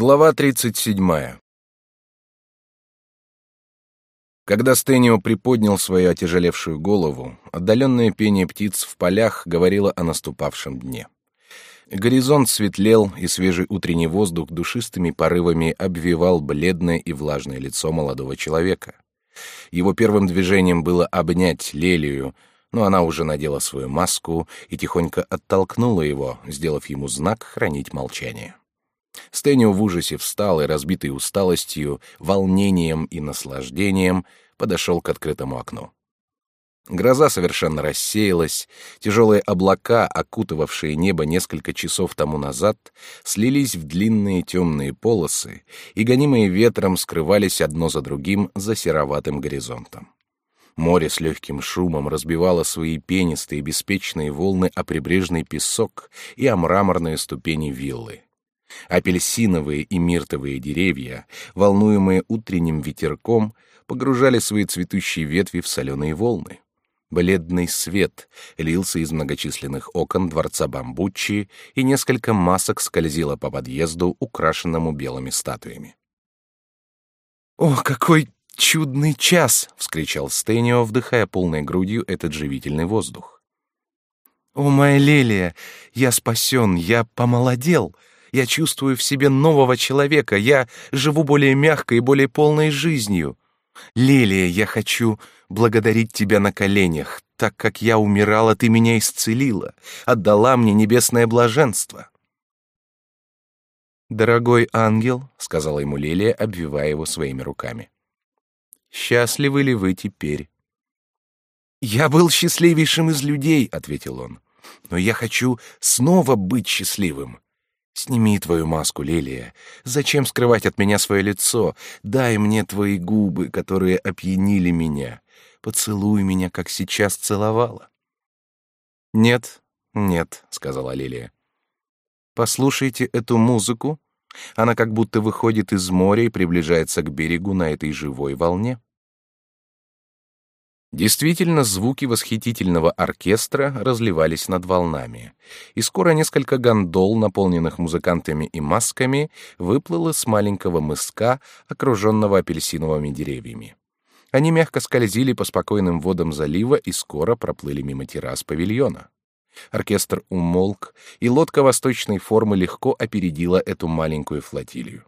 Глава 37. Когда Стэнио приподнял свою отяжелевшую голову, отдаленное пение птиц в полях говорило о наступавшем дне. Горизонт светлел, и свежий утренний воздух душистыми порывами обвивал бледное и влажное лицо молодого человека. Его первым движением было обнять Лелию, но она уже надела свою маску и тихонько оттолкнула его, сделав ему знак хранить молчание. Стэнио в ужасе встал и, разбитый усталостью, волнением и наслаждением, подошел к открытому окну. Гроза совершенно рассеялась, тяжелые облака, окутывавшие небо несколько часов тому назад, слились в длинные темные полосы и, гонимые ветром, скрывались одно за другим за сероватым горизонтом. Море с легким шумом разбивало свои пенистые беспечные волны о прибрежный песок и о мраморные ступени виллы. Апельсиновые и миртовые деревья, волнуемые утренним ветерком, погружали свои цветущие ветви в соленые волны. Бледный свет лился из многочисленных окон дворца Бамбуччи, и несколько масок скользило по подъезду, украшенному белыми статуями. «О, какой чудный час!» — вскричал Стэнио, вдыхая полной грудью этот живительный воздух. «О, моя Лелия, я спасен, я помолодел!» Я чувствую в себе нового человека. Я живу более мягкой и более полной жизнью. Лилия, я хочу благодарить тебя на коленях. Так как я умирала, ты меня исцелила, отдала мне небесное блаженство. «Дорогой ангел», — сказала ему Лилия, обвивая его своими руками, — «счастливы ли вы теперь?» «Я был счастливейшим из людей», — ответил он, — «но я хочу снова быть счастливым. Сними твою маску, Лилия. Зачем скрывать от меня свое лицо? Дай мне твои губы, которые опьянили меня. Поцелуй меня, как сейчас целовала. Нет, нет, сказала Лилия. Послушайте эту музыку. Она как будто выходит из моря и приближается к берегу на этой живой волне. Действительно, звуки восхитительного оркестра разливались над волнами, и скоро несколько гондол, наполненных музыкантами и масками, выплыло с маленького мыска, окруженного апельсиновыми деревьями. Они мягко скользили по спокойным водам залива и скоро проплыли мимо террас павильона. Оркестр умолк, и лодка восточной формы легко опередила эту маленькую флотилию.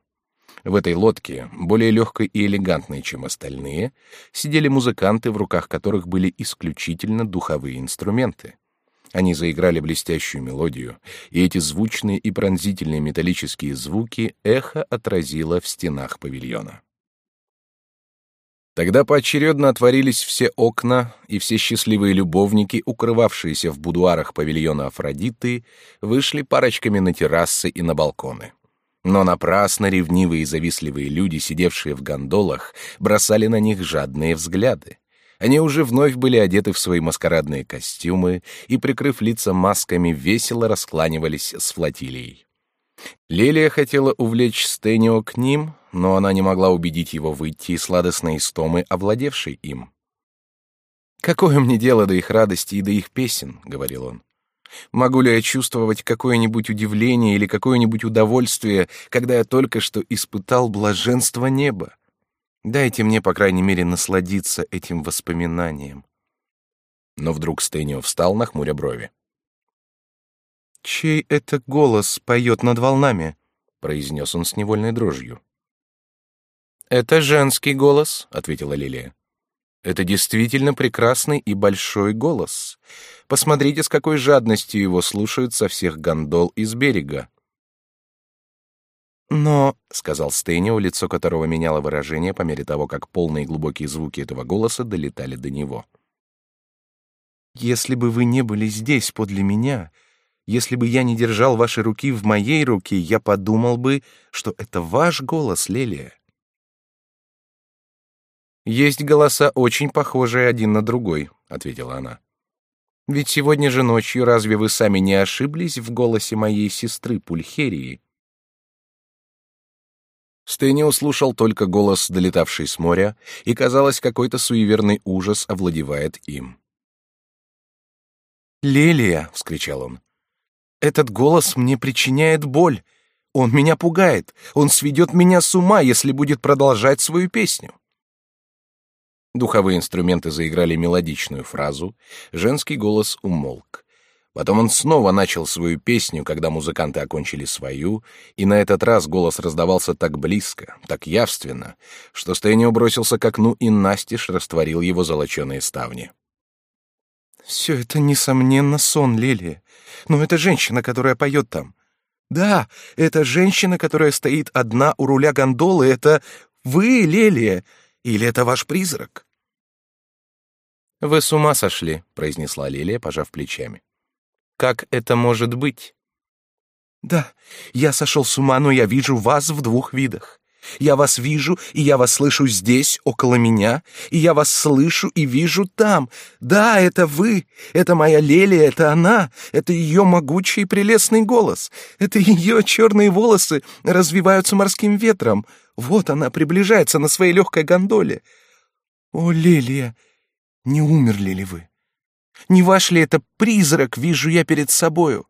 В этой лодке, более легкой и элегантной, чем остальные, сидели музыканты, в руках которых были исключительно духовые инструменты. Они заиграли блестящую мелодию, и эти звучные и пронзительные металлические звуки эхо отразило в стенах павильона. Тогда поочередно отворились все окна, и все счастливые любовники, укрывавшиеся в будуарах павильона Афродиты, вышли парочками на террасы и на балконы. Но напрасно ревнивые и завистливые люди, сидевшие в гондолах, бросали на них жадные взгляды. Они уже вновь были одеты в свои маскарадные костюмы и, прикрыв лица масками, весело раскланивались с флотилией. Лелия хотела увлечь Стэнио к ним, но она не могла убедить его выйти из сладостной истомы, овладевшей им. «Какое мне дело до их радости и до их песен?» — говорил он. Могу ли я чувствовать какое-нибудь удивление или какое-нибудь удовольствие, когда я только что испытал блаженство неба? Дайте мне, по крайней мере, насладиться этим воспоминанием. Но вдруг Стэнио встал, нахмуря брови. «Чей это голос поет над волнами?» — произнес он с невольной дрожью. «Это женский голос», — ответила Лилия. «Это действительно прекрасный и большой голос. Посмотрите, с какой жадностью его слушают со всех гондол из берега. «Но», — сказал Стэнио, лицо которого меняло выражение по мере того, как полные глубокие звуки этого голоса долетали до него. «Если бы вы не были здесь, подле меня, если бы я не держал ваши руки в моей руке, я подумал бы, что это ваш голос, Лелия». «Есть голоса, очень похожие один на другой», — ответила она. Ведь сегодня же ночью разве вы сами не ошиблись в голосе моей сестры Пульхерии? Стэни услышал только голос, долетавший с моря, и, казалось, какой-то суеверный ужас овладевает им. «Лелия!» — вскричал он. «Этот голос мне причиняет боль. Он меня пугает. Он сведет меня с ума, если будет продолжать свою песню. Духовые инструменты заиграли мелодичную фразу, женский голос умолк. Потом он снова начал свою песню, когда музыканты окончили свою, и на этот раз голос раздавался так близко, так явственно, что Стэнио бросился к окну и настежь растворил его золоченые ставни. «Все это, несомненно, сон, Лилия. Но это женщина, которая поет там. Да, это женщина, которая стоит одна у руля гондолы. Это вы, Лилия, или это ваш призрак?» «Вы с ума сошли», — произнесла Лилия, пожав плечами. Как это может быть? Да, я сошел с ума, но я вижу вас в двух видах. Я вас вижу, и я вас слышу здесь, около меня, и я вас слышу и вижу там. Да, это вы, это моя Лелия, это она, это ее могучий и прелестный голос, это ее черные волосы развиваются морским ветром. Вот она приближается на своей легкой гондоле. О, Лелия, не умерли ли вы? Не ваш ли это призрак вижу я перед собою?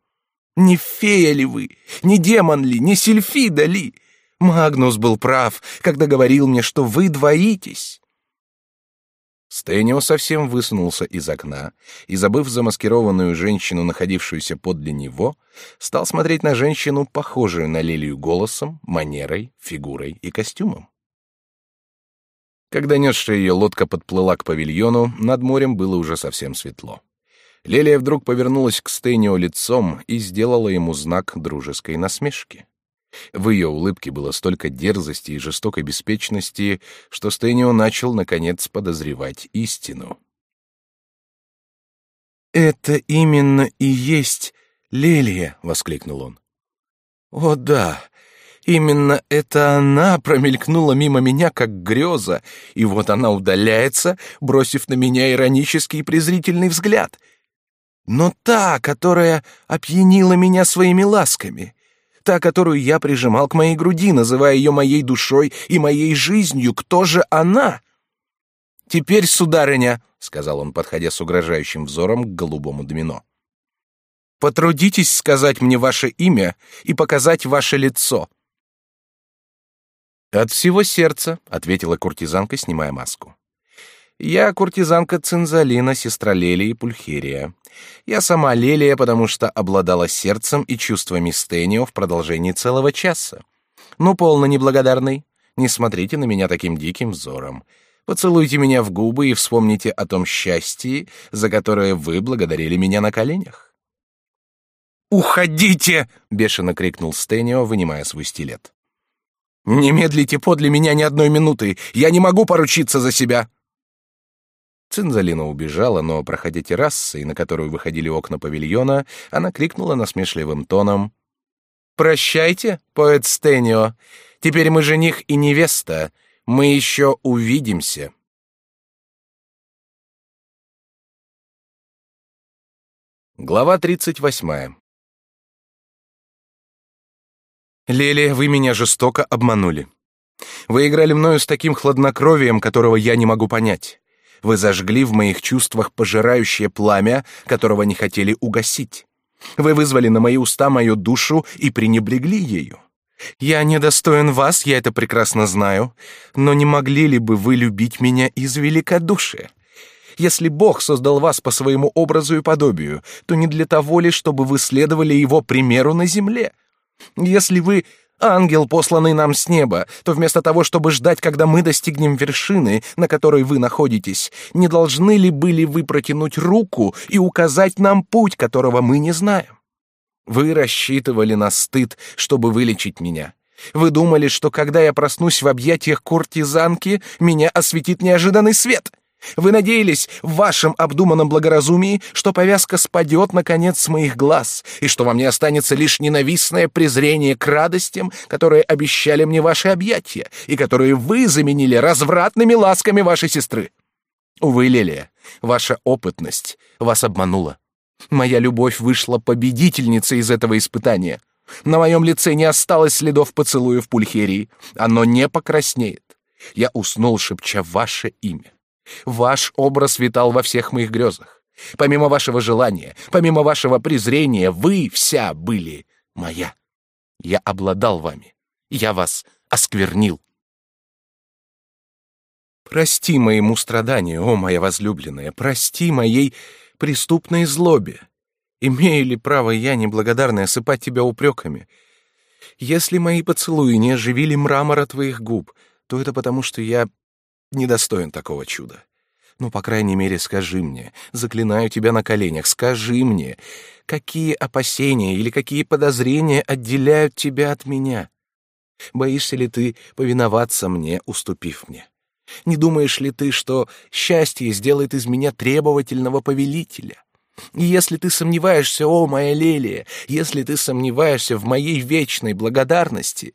Не фея ли вы? Не демон ли? Не сильфида ли? Магнус был прав, когда говорил мне, что вы двоитесь. Стэнио совсем высунулся из окна и, забыв замаскированную женщину, находившуюся подле него, стал смотреть на женщину, похожую на Лилию голосом, манерой, фигурой и костюмом. Когда несшая ее лодка подплыла к павильону, над морем было уже совсем светло. Лелия вдруг повернулась к Стэнио лицом и сделала ему знак дружеской насмешки. В ее улыбке было столько дерзости и жестокой беспечности, что Стэнио начал, наконец, подозревать истину. «Это именно и есть Лелия!» — воскликнул он. «О да, Именно это она промелькнула мимо меня, как греза, и вот она удаляется, бросив на меня иронический и презрительный взгляд. Но та, которая опьянила меня своими ласками, та, которую я прижимал к моей груди, называя ее моей душой и моей жизнью, кто же она? «Теперь, сударыня», — сказал он, подходя с угрожающим взором к голубому домино, — «потрудитесь сказать мне ваше имя и показать ваше лицо». «От всего сердца», — ответила куртизанка, снимая маску. «Я куртизанка Цинзалина, сестра Лелии Пульхерия. Я сама Лелия, потому что обладала сердцем и чувствами Стэнио в продолжении целого часа. Ну, полно неблагодарный. Не смотрите на меня таким диким взором. Поцелуйте меня в губы и вспомните о том счастье, за которое вы благодарили меня на коленях». «Уходите!» — бешено крикнул Стэнио, вынимая свой стилет. Не медлите подле меня ни одной минуты. Я не могу поручиться за себя. Цинзалина убежала, но, проходя террасой, на которую выходили окна павильона, она крикнула насмешливым тоном: "Прощайте, поэт Стенио. Теперь мы жених и невеста. Мы еще увидимся". Глава тридцать восьмая. Лелия, вы меня жестоко обманули. Вы играли мною с таким хладнокровием, которого я не могу понять. Вы зажгли в моих чувствах пожирающее пламя, которого не хотели угасить. Вы вызвали на мои уста мою душу и пренебрегли ею. Я недостоин вас, я это прекрасно знаю, но не могли ли бы вы любить меня из великодушия? Если Бог создал вас по своему образу и подобию, то не для того ли, чтобы вы следовали его примеру на земле? Если вы ангел, посланный нам с неба, то вместо того, чтобы ждать, когда мы достигнем вершины, на которой вы находитесь, не должны ли были вы протянуть руку и указать нам путь, которого мы не знаем? Вы рассчитывали на стыд, чтобы вылечить меня. Вы думали, что когда я проснусь в объятиях куртизанки, меня осветит неожиданный свет. Вы надеялись в вашем обдуманном благоразумии, что повязка спадет, наконец, с моих глаз, и что во мне останется лишь ненавистное презрение к радостям, которые обещали мне ваши объятия, и которые вы заменили развратными ласками вашей сестры. Увы, Лелия, ваша опытность вас обманула. Моя любовь вышла победительницей из этого испытания. На моем лице не осталось следов поцелуя в пульхерии. Оно не покраснеет. Я уснул, шепча ваше имя. Ваш образ витал во всех моих грезах. Помимо вашего желания, помимо вашего презрения, вы вся были моя. Я обладал вами. Я вас осквернил. Прости моему страданию, о моя возлюбленная, прости моей преступной злобе. Имею ли право я, неблагодарная, осыпать тебя упреками? Если мои поцелуи не оживили мрамора твоих губ, то это потому, что я недостоин такого чуда. Ну, по крайней мере, скажи мне, заклинаю тебя на коленях, скажи мне, какие опасения или какие подозрения отделяют тебя от меня? Боишься ли ты повиноваться мне, уступив мне? Не думаешь ли ты, что счастье сделает из меня требовательного повелителя? И если ты сомневаешься, о, моя Лелия, если ты сомневаешься в моей вечной благодарности,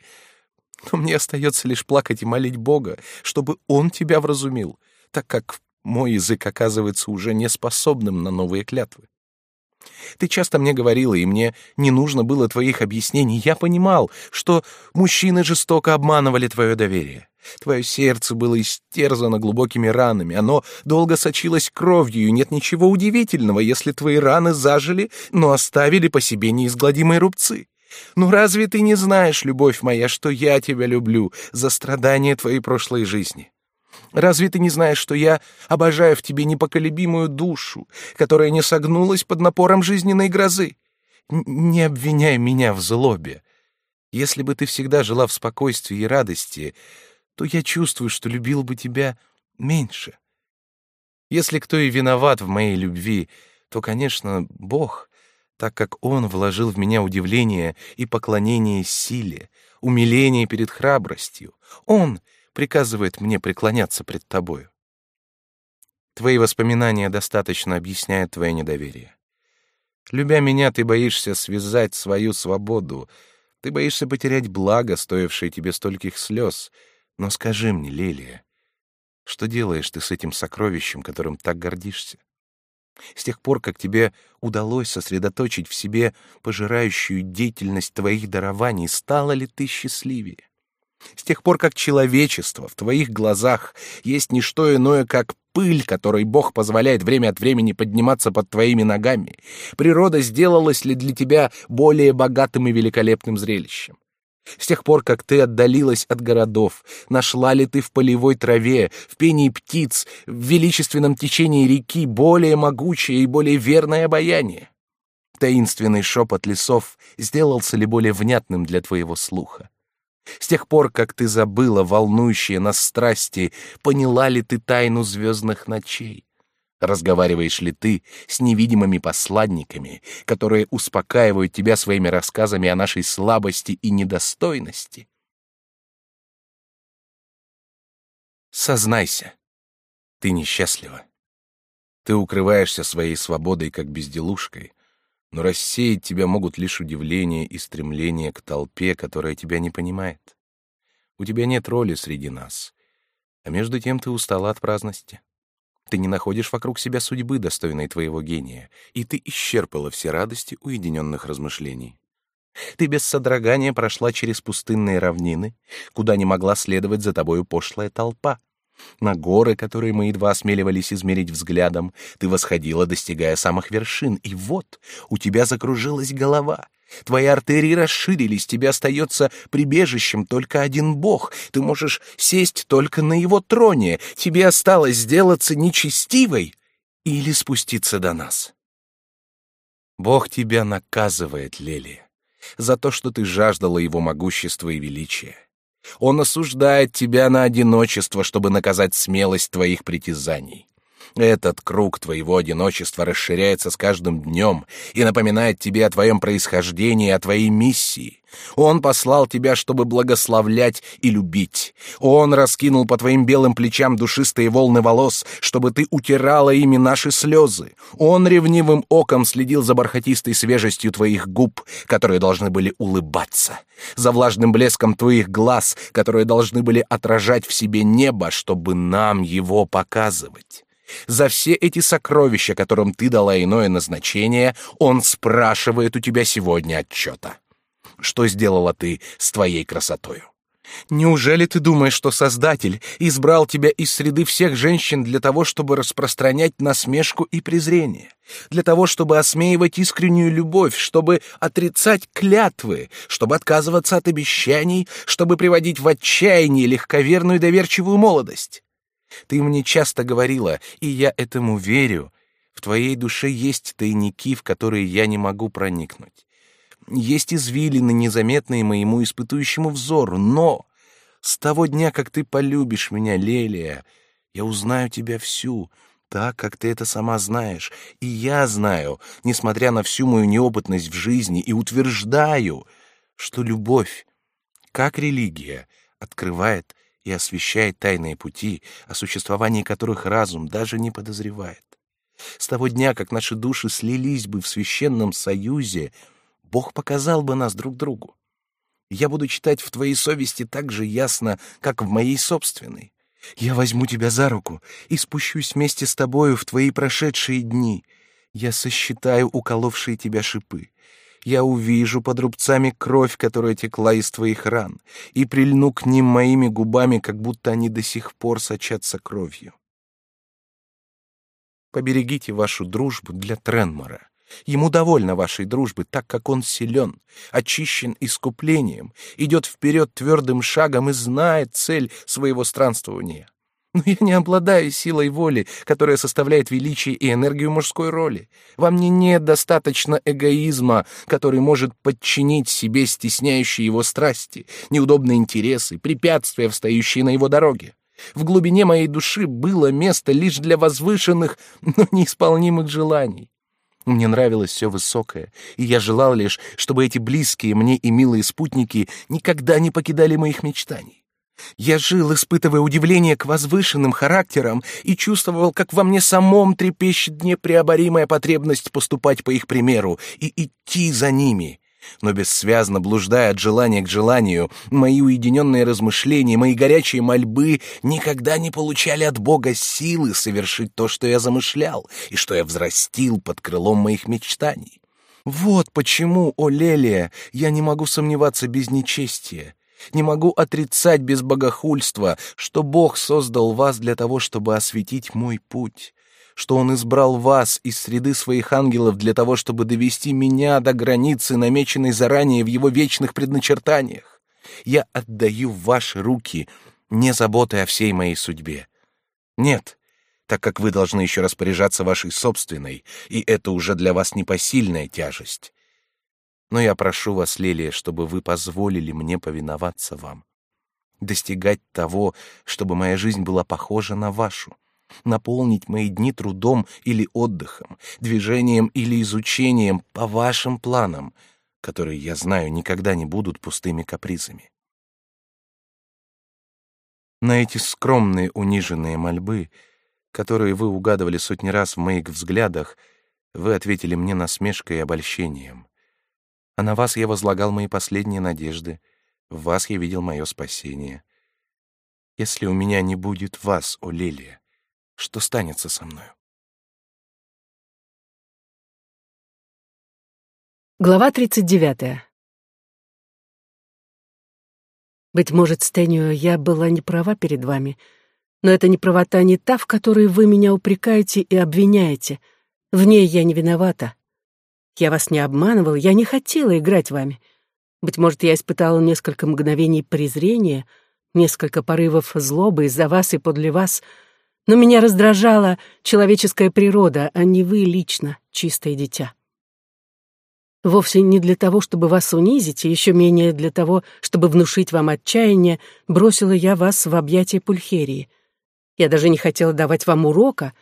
то мне остается лишь плакать и молить Бога, чтобы Он тебя вразумил, так как мой язык оказывается уже неспособным на новые клятвы. Ты часто мне говорила, и мне не нужно было твоих объяснений. Я понимал, что мужчины жестоко обманывали твое доверие. Твое сердце было истерзано глубокими ранами, оно долго сочилось кровью, и нет ничего удивительного, если твои раны зажили, но оставили по себе неизгладимые рубцы. Ну разве ты не знаешь, любовь моя, что я тебя люблю за страдания твоей прошлой жизни? Разве ты не знаешь, что я обожаю в тебе непоколебимую душу, которая не согнулась под напором жизненной грозы? Н не обвиняй меня в злобе. Если бы ты всегда жила в спокойствии и радости, то я чувствую, что любил бы тебя меньше. Если кто и виноват в моей любви, то, конечно, Бог, так как Он вложил в меня удивление и поклонение силе, умиление перед храбростью. Он — приказывает мне преклоняться пред тобою. Твои воспоминания достаточно объясняют твое недоверие. Любя меня, ты боишься связать свою свободу, ты боишься потерять благо, стоившее тебе стольких слез. Но скажи мне, Лилия, что делаешь ты с этим сокровищем, которым так гордишься? С тех пор, как тебе удалось сосредоточить в себе пожирающую деятельность твоих дарований, стала ли ты счастливее? С тех пор, как человечество в твоих глазах есть не что иное, как пыль, которой Бог позволяет время от времени подниматься под твоими ногами, природа сделалась ли для тебя более богатым и великолепным зрелищем? С тех пор, как ты отдалилась от городов, нашла ли ты в полевой траве, в пении птиц, в величественном течении реки более могучее и более верное обаяние? Таинственный шепот лесов сделался ли более внятным для твоего слуха? С тех пор, как ты забыла волнующие нас страсти, поняла ли ты тайну звездных ночей? Разговариваешь ли ты с невидимыми посладниками, которые успокаивают тебя своими рассказами о нашей слабости и недостойности? Сознайся, ты несчастлива. Ты укрываешься своей свободой как безделушкой, но рассеять тебя могут лишь удивление и стремление к толпе, которая тебя не понимает. У тебя нет роли среди нас, а между тем ты устала от праздности. Ты не находишь вокруг себя судьбы, достойной твоего гения, и ты исчерпала все радости уединенных размышлений. Ты без содрогания прошла через пустынные равнины, куда не могла следовать за тобою пошлая толпа. На горы, которые мы едва осмеливались измерить взглядом, ты восходила, достигая самых вершин, и вот у тебя закружилась голова. Твои артерии расширились, тебе остается прибежищем только один бог. Ты можешь сесть только на его троне. Тебе осталось сделаться нечестивой или спуститься до нас. Бог тебя наказывает, Лели, за то, что ты жаждала его могущества и величия. Он осуждает тебя на одиночество, чтобы наказать смелость твоих притязаний. Этот круг твоего одиночества расширяется с каждым днем и напоминает тебе о твоем происхождении, о твоей миссии. Он послал тебя, чтобы благословлять и любить. Он раскинул по твоим белым плечам душистые волны волос, чтобы ты утирала ими наши слезы. Он ревнивым оком следил за бархатистой свежестью твоих губ, которые должны были улыбаться, за влажным блеском твоих глаз, которые должны были отражать в себе небо, чтобы нам его показывать. За все эти сокровища, которым ты дала иное назначение, он спрашивает у тебя сегодня отчета. Что сделала ты с твоей красотою? Неужели ты думаешь, что Создатель избрал тебя из среды всех женщин для того, чтобы распространять насмешку и презрение? Для того, чтобы осмеивать искреннюю любовь, чтобы отрицать клятвы, чтобы отказываться от обещаний, чтобы приводить в отчаяние легковерную доверчивую молодость? Ты мне часто говорила, и я этому верю, в твоей душе есть тайники, в которые я не могу проникнуть. Есть извилины, незаметные моему испытующему взору, но с того дня, как ты полюбишь меня, Лелия, я узнаю тебя всю, так, как ты это сама знаешь. И я знаю, несмотря на всю мою неопытность в жизни, и утверждаю, что любовь, как религия, открывает и освещает тайные пути, о существовании которых разум даже не подозревает. С того дня, как наши души слились бы в священном союзе, Бог показал бы нас друг другу. Я буду читать в твоей совести так же ясно, как в моей собственной. Я возьму тебя за руку и спущусь вместе с тобою в твои прошедшие дни. Я сосчитаю уколовшие тебя шипы. Я увижу под рубцами кровь, которая текла из твоих ран, и прильну к ним моими губами, как будто они до сих пор сочатся кровью. Поберегите вашу дружбу для Тренмора. Ему довольно вашей дружбы, так как он силен, очищен искуплением, идет вперед твердым шагом и знает цель своего странствования. Но я не обладаю силой воли, которая составляет величие и энергию мужской роли. Во мне нет достаточно эгоизма, который может подчинить себе стесняющие его страсти, неудобные интересы, препятствия, встающие на его дороге. В глубине моей души было место лишь для возвышенных, но неисполнимых желаний. Мне нравилось все высокое, и я желал лишь, чтобы эти близкие мне и милые спутники никогда не покидали моих мечтаний. Я жил, испытывая удивление к возвышенным характерам, и чувствовал, как во мне самом трепещет непреоборимая потребность поступать по их примеру и идти за ними но бессвязно блуждая от желания к желанию, мои уединенные размышления, мои горячие мольбы никогда не получали от Бога силы совершить то, что я замышлял и что я взрастил под крылом моих мечтаний. Вот почему, о Лелия, я не могу сомневаться без нечестия, не могу отрицать без богохульства, что Бог создал вас для того, чтобы осветить мой путь что он избрал вас из среды своих ангелов для того, чтобы довести меня до границы, намеченной заранее в его вечных предначертаниях. Я отдаю в ваши руки, не заботой о всей моей судьбе. Нет, так как вы должны еще распоряжаться вашей собственной, и это уже для вас непосильная тяжесть. Но я прошу вас, Лилия, чтобы вы позволили мне повиноваться вам, достигать того, чтобы моя жизнь была похожа на вашу, наполнить мои дни трудом или отдыхом, движением или изучением по вашим планам, которые, я знаю, никогда не будут пустыми капризами. На эти скромные униженные мольбы, которые вы угадывали сотни раз в моих взглядах, вы ответили мне насмешкой и обольщением. А на вас я возлагал мои последние надежды, в вас я видел мое спасение. Если у меня не будет вас, о Лилия, что станется со мною. Глава 39. Быть может, Стэнио, я была не права перед вами, но эта неправота не та, в которой вы меня упрекаете и обвиняете. В ней я не виновата. Я вас не обманывала, я не хотела играть вами. Быть может, я испытала несколько мгновений презрения, несколько порывов злобы из-за вас и подле вас — но меня раздражала человеческая природа, а не вы лично, чистое дитя. Вовсе не для того, чтобы вас унизить, и еще менее для того, чтобы внушить вам отчаяние, бросила я вас в объятия Пульхерии. Я даже не хотела давать вам урока.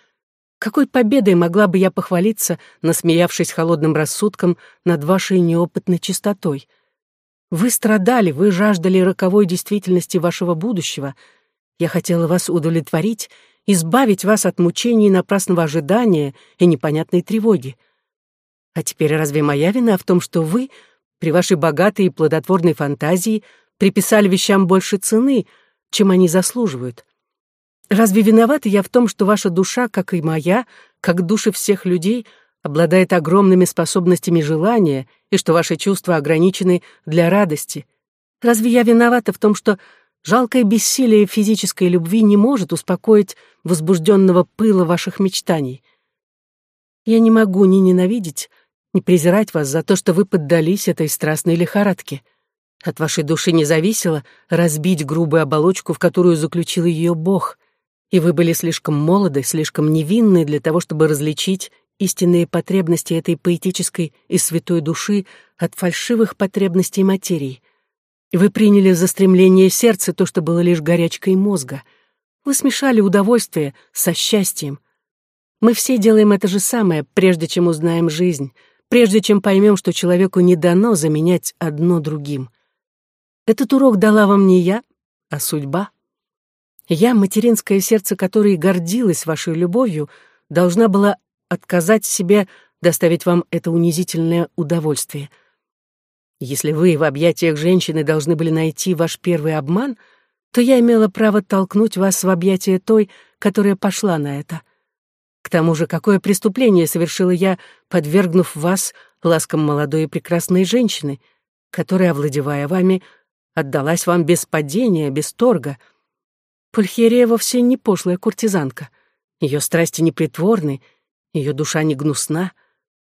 Какой победой могла бы я похвалиться, насмеявшись холодным рассудком над вашей неопытной чистотой? Вы страдали, вы жаждали роковой действительности вашего будущего. Я хотела вас удовлетворить избавить вас от мучений напрасного ожидания и непонятной тревоги. А теперь разве моя вина в том, что вы, при вашей богатой и плодотворной фантазии, приписали вещам больше цены, чем они заслуживают? Разве виновата я в том, что ваша душа, как и моя, как души всех людей, обладает огромными способностями желания, и что ваши чувства ограничены для радости, Разве я виновата в том, что жалкое бессилие физической любви не может успокоить возбужденного пыла ваших мечтаний? Я не могу ни ненавидеть, ни презирать вас за то, что вы поддались этой страстной лихорадке. От вашей души не зависело разбить грубую оболочку, в которую заключил ее Бог, и вы были слишком молоды, слишком невинны для того, чтобы различить истинные потребности этой поэтической и святой души от фальшивых потребностей материи. Вы приняли за стремление сердца то, что было лишь горячкой мозга. Вы смешали удовольствие со счастьем. Мы все делаем это же самое, прежде чем узнаем жизнь, прежде чем поймем, что человеку не дано заменять одно другим. Этот урок дала вам не я, а судьба. Я, материнское сердце которой гордилась вашей любовью, должна была отказать себе доставить вам это унизительное удовольствие. Если вы в объятиях женщины должны были найти ваш первый обман, то я имела право толкнуть вас в объятия той, которая пошла на это. К тому же, какое преступление совершила я, подвергнув вас ласкам молодой и прекрасной женщины, которая, овладевая вами, отдалась вам без падения, без торга. Пульхерия вовсе не пошлая куртизанка. Ее страсти непритворны, ее душа не гнусна,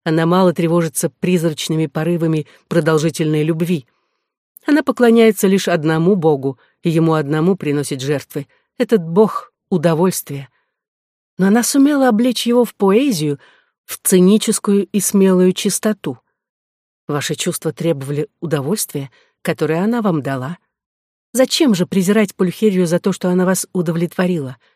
она мало тревожится призрачными порывами продолжительной любви. Она поклоняется лишь одному Богу, и ему одному приносит жертвы. Этот Бог — удовольствие. Но она сумела облечь его в поэзию, в циническую и смелую чистоту. Ваши чувства требовали удовольствия, которое она вам дала. Зачем же презирать Пульхерию за то, что она вас удовлетворила —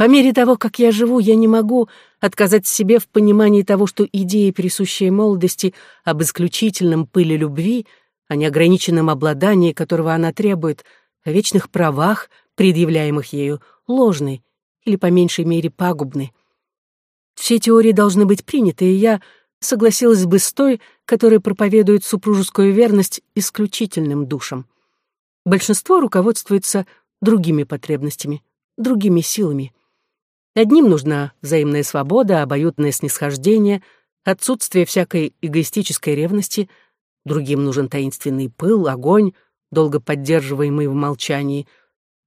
по мере того, как я живу, я не могу отказать себе в понимании того, что идея, присущая молодости, об исключительном пыле любви, о неограниченном обладании, которого она требует, о вечных правах, предъявляемых ею, ложны или, по меньшей мере, пагубны. Все теории должны быть приняты, и я согласилась бы с той, которая проповедует супружескую верность исключительным душам. Большинство руководствуется другими потребностями, другими силами. Одним нужна взаимная свобода, обоюдное снисхождение, отсутствие всякой эгоистической ревности, другим нужен таинственный пыл, огонь, долго поддерживаемый в молчании,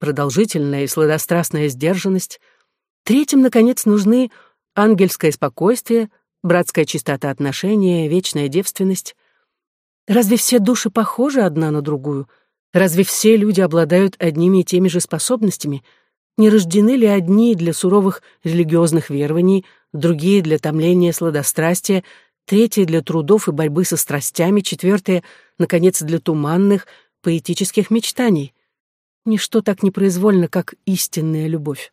продолжительная и сладострастная сдержанность. Третьим, наконец, нужны ангельское спокойствие, братская чистота отношения, вечная девственность. Разве все души похожи одна на другую? Разве все люди обладают одними и теми же способностями — не рождены ли одни для суровых религиозных верований, другие для томления сладострастия, третьи для трудов и борьбы со страстями, четвертые, наконец, для туманных, поэтических мечтаний? Ничто так непроизвольно, как истинная любовь.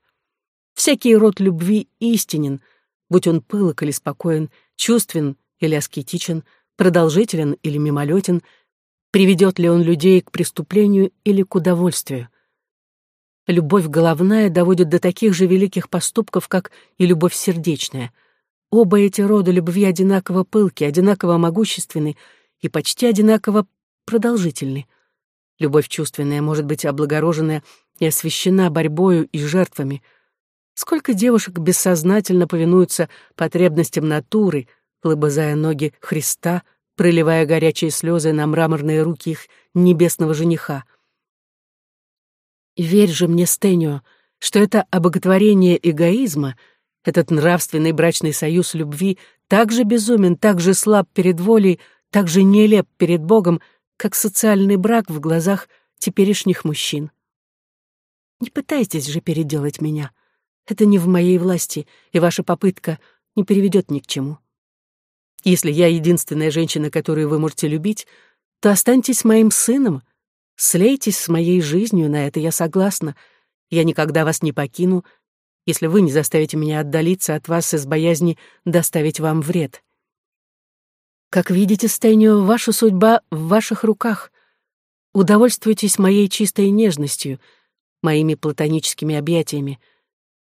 Всякий род любви истинен, будь он пылок или спокоен, чувствен или аскетичен, продолжителен или мимолетен, приведет ли он людей к преступлению или к удовольствию. Любовь головная доводит до таких же великих поступков, как и любовь сердечная. Оба эти рода любви одинаково пылки, одинаково могущественны и почти одинаково продолжительны. Любовь чувственная может быть облагорожена и освящена борьбою и жертвами. Сколько девушек бессознательно повинуются потребностям натуры, лобызая ноги Христа, проливая горячие слезы на мраморные руки их небесного жениха — Верь же мне, Стэнио, что это обоготворение эгоизма, этот нравственный брачный союз любви так же безумен, так же слаб перед волей, так же нелеп перед Богом, как социальный брак в глазах теперешних мужчин. Не пытайтесь же переделать меня. Это не в моей власти, и ваша попытка не приведет ни к чему. Если я единственная женщина, которую вы можете любить, то останьтесь моим сыном, Слейтесь с моей жизнью, на это я согласна. Я никогда вас не покину, если вы не заставите меня отдалиться от вас из боязни доставить вам вред. Как видите, Стэнио, ваша судьба в ваших руках. Удовольствуйтесь моей чистой нежностью, моими платоническими объятиями.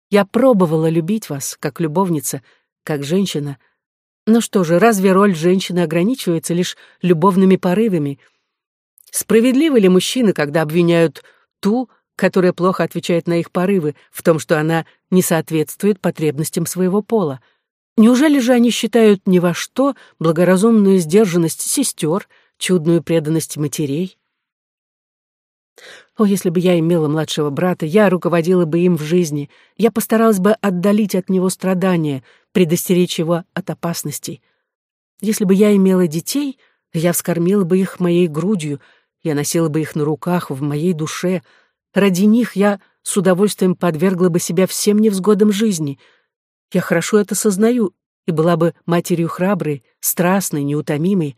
Я пробовала любить вас, как любовница, как женщина. Но что же, разве роль женщины ограничивается лишь любовными порывами — Справедливы ли мужчины, когда обвиняют ту, которая плохо отвечает на их порывы, в том, что она не соответствует потребностям своего пола? Неужели же они считают ни во что благоразумную сдержанность сестер, чудную преданность матерей? О, если бы я имела младшего брата, я руководила бы им в жизни. Я постаралась бы отдалить от него страдания, предостеречь его от опасностей. Если бы я имела детей, я вскормила бы их моей грудью, я носила бы их на руках, в моей душе. Ради них я с удовольствием подвергла бы себя всем невзгодам жизни. Я хорошо это сознаю и была бы матерью храброй, страстной, неутомимой.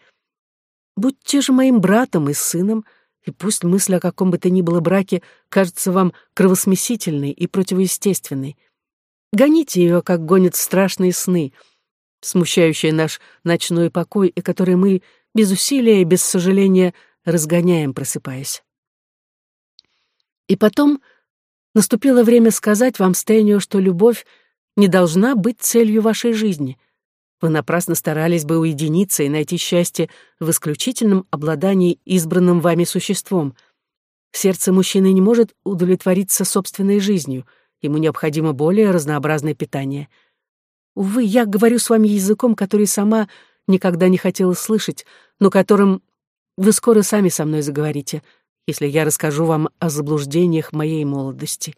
Будьте же моим братом и сыном — и пусть мысль о каком бы то ни было браке кажется вам кровосмесительной и противоестественной. Гоните ее, как гонят страшные сны, смущающие наш ночной покой, и которые мы без усилия и без сожаления разгоняем, просыпаясь. И потом наступило время сказать вам, Стэнию, что любовь не должна быть целью вашей жизни — вы напрасно старались бы уединиться и найти счастье в исключительном обладании избранным вами существом. Сердце мужчины не может удовлетвориться собственной жизнью, ему необходимо более разнообразное питание. Увы, я говорю с вами языком, который сама никогда не хотела слышать, но которым вы скоро сами со мной заговорите, если я расскажу вам о заблуждениях моей молодости.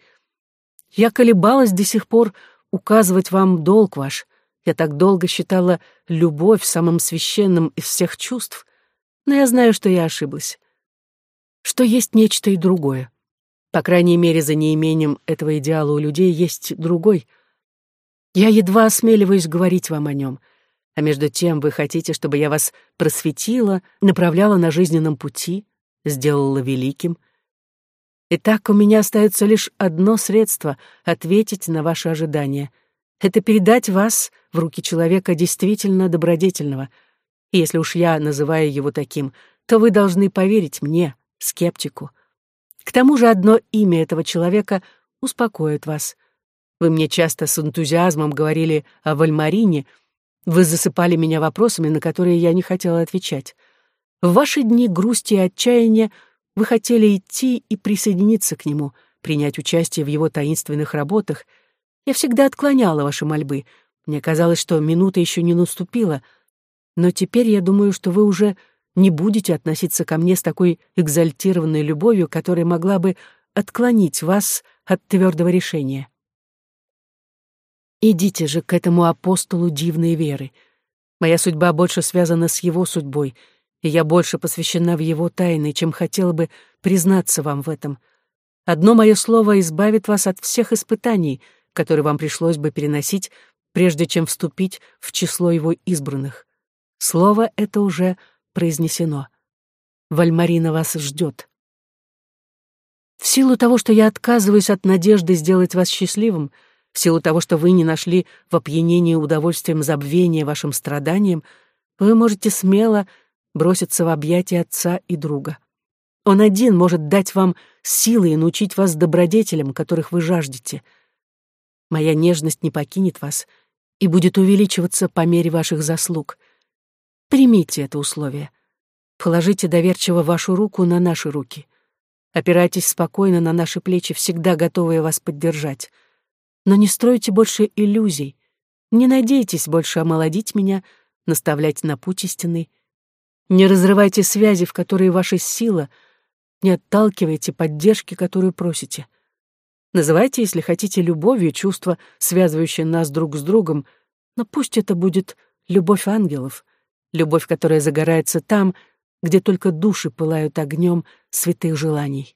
Я колебалась до сих пор указывать вам долг ваш, я так долго считала любовь самым священным из всех чувств, но я знаю, что я ошиблась. Что есть нечто и другое. По крайней мере, за неимением этого идеала у людей есть другой. Я едва осмеливаюсь говорить вам о нем, а между тем вы хотите, чтобы я вас просветила, направляла на жизненном пути, сделала великим. Итак, у меня остается лишь одно средство — ответить на ваши ожидания — это передать вас в руки человека действительно добродетельного. И если уж я называю его таким, то вы должны поверить мне, скептику. К тому же одно имя этого человека успокоит вас. Вы мне часто с энтузиазмом говорили о Вальмарине, вы засыпали меня вопросами, на которые я не хотела отвечать. В ваши дни грусти и отчаяния вы хотели идти и присоединиться к нему, принять участие в его таинственных работах — я всегда отклоняла ваши мольбы. Мне казалось, что минута еще не наступила. Но теперь я думаю, что вы уже не будете относиться ко мне с такой экзальтированной любовью, которая могла бы отклонить вас от твердого решения. Идите же к этому апостолу дивной веры. Моя судьба больше связана с его судьбой, и я больше посвящена в его тайны, чем хотела бы признаться вам в этом. Одно мое слово избавит вас от всех испытаний — который вам пришлось бы переносить, прежде чем вступить в число его избранных. Слово это уже произнесено. Вальмарина вас ждет. В силу того, что я отказываюсь от надежды сделать вас счастливым, в силу того, что вы не нашли в опьянении удовольствием забвения вашим страданиям, вы можете смело броситься в объятия отца и друга. Он один может дать вам силы и научить вас добродетелям, которых вы жаждете — Моя нежность не покинет вас и будет увеличиваться по мере ваших заслуг. Примите это условие. Положите доверчиво вашу руку на наши руки. Опирайтесь спокойно на наши плечи, всегда готовые вас поддержать. Но не стройте больше иллюзий. Не надейтесь больше омолодить меня, наставлять на путь истинный. Не разрывайте связи, в которые ваша сила, не отталкивайте поддержки, которую просите. Называйте, если хотите, любовью чувство, связывающее нас друг с другом, но пусть это будет любовь ангелов, любовь, которая загорается там, где только души пылают огнем святых желаний.